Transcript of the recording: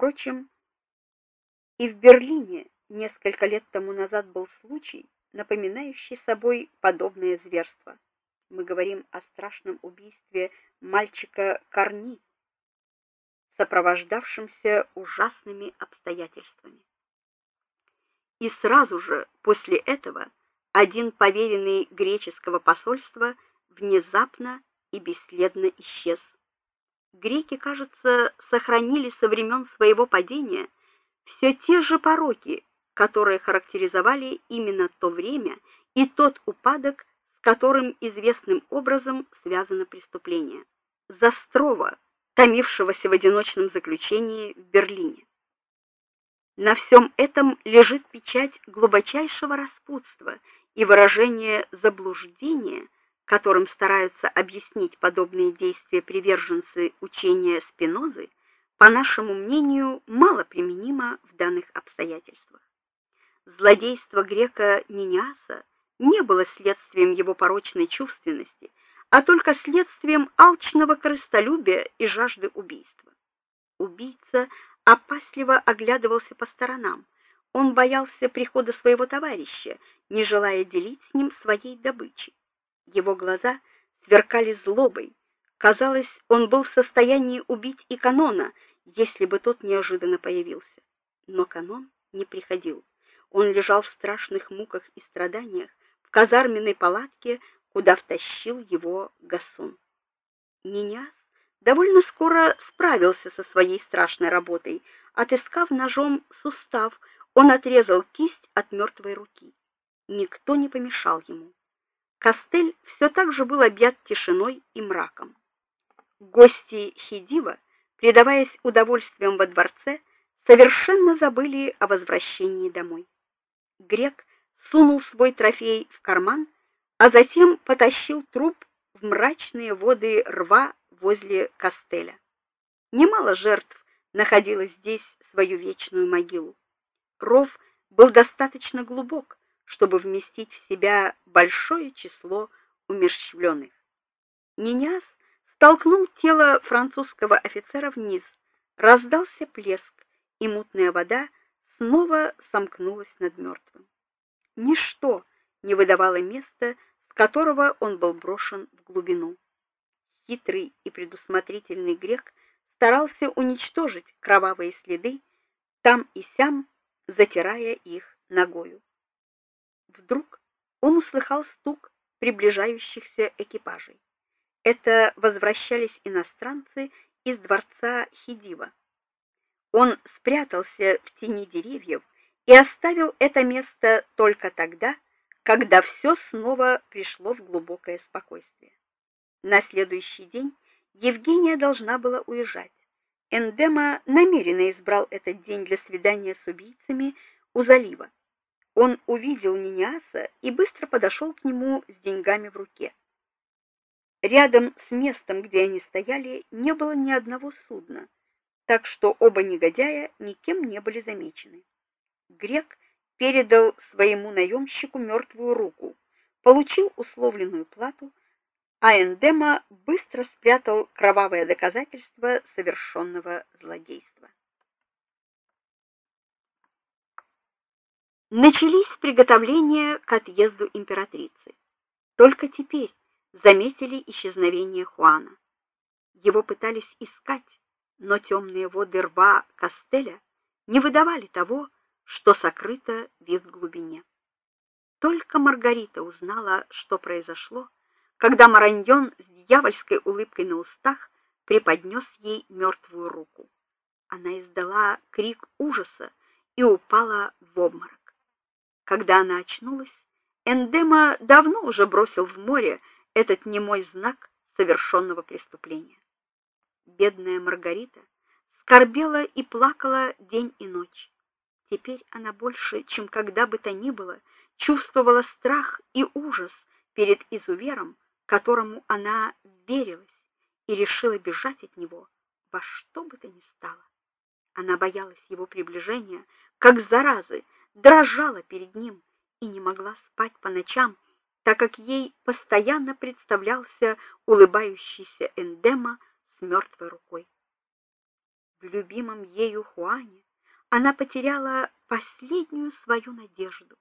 Впрочем, и в Берлине несколько лет тому назад был случай, напоминающий собой подобное зверство. Мы говорим о страшном убийстве мальчика Корни, сопровождавшемся ужасными обстоятельствами. И сразу же после этого один поверенный греческого посольства внезапно и бесследно исчез. Греки, кажется, сохранили со времен своего падения все те же пороки, которые характеризовали именно то время и тот упадок, с которым известным образом связано преступление. Застрова, томившегося в одиночном заключении в Берлине. На всем этом лежит печать глубочайшего распутства и выражение заблуждения, которым стараются объяснить подобные действия приверженцы учения Спинозы, по нашему мнению, мало применимо в данных обстоятельствах. Злодейство грека Ниняса не было следствием его порочной чувственности, а только следствием алчного корыстолюбия и жажды убийства. Убийца опасливо оглядывался по сторонам. Он боялся прихода своего товарища, не желая делить с ним своей добычи. Его глаза сверкали злобой. Казалось, он был в состоянии убить и канона, если бы тот неожиданно появился. Но канон не приходил. Он лежал в страшных муках и страданиях в казарменной палатке, куда втащил его Гасун. Ниняс довольно скоро справился со своей страшной работой. Отыскав ножом сустав, он отрезал кисть от мертвой руки. Никто не помешал ему. Костель все так же был объят тишиной и мраком. Гости Хидива, предаваясь удовольствиям во дворце, совершенно забыли о возвращении домой. Грек сунул свой трофей в карман, а затем потащил труп в мрачные воды рва возле Костеля. Немало жертв находило здесь свою вечную могилу. Ров был достаточно глубок, чтобы вместить в себя большое число умерщвленных. Ниняс столкнул тело французского офицера вниз, раздался плеск, и мутная вода снова сомкнулась над мертвым. Ничто не выдавало места, с которого он был брошен в глубину. Хитрый и предусмотрительный грек старался уничтожить кровавые следы, там и сям затирая их ногою. Вдруг он услыхал стук приближающихся экипажей. Это возвращались иностранцы из дворца Хидива. Он спрятался в тени деревьев и оставил это место только тогда, когда все снова пришло в глубокое спокойствие. На следующий день Евгения должна была уезжать. Эндема намеренно избрал этот день для свидания с убийцами у залива. Он увидел Ниняса и быстро подошел к нему с деньгами в руке. Рядом с местом, где они стояли, не было ни одного судна, так что оба негодяя никем не были замечены. Грек передал своему наемщику мертвую руку, получил условленную плату, а Эндема быстро спрятал кровавое доказательство совершенного злодейства. Начались приготовления к отъезду императрицы. Только теперь заметили исчезновение Хуана. Его пытались искать, но темные воды рва Кастеля не выдавали того, что сокрыто в их глубине. Только Маргарита узнала, что произошло, когда Мараньон с дьявольской улыбкой на устах преподнес ей мертвую руку. Она издала крик ужаса и упала в обморок. Когда она очнулась, Эндема давно уже бросил в море этот немой знак совершенного преступления. Бедная Маргарита скорбела и плакала день и ночь. Теперь она больше, чем когда бы то ни было, чувствовала страх и ужас перед изувером, которому она верилась, и решила бежать от него во что бы то ни стало. Она боялась его приближения, как заразы, дрожала перед ним и не могла спать по ночам, так как ей постоянно представлялся улыбающийся Эндема с мертвой рукой. в любимом ею Хуане она потеряла последнюю свою надежду.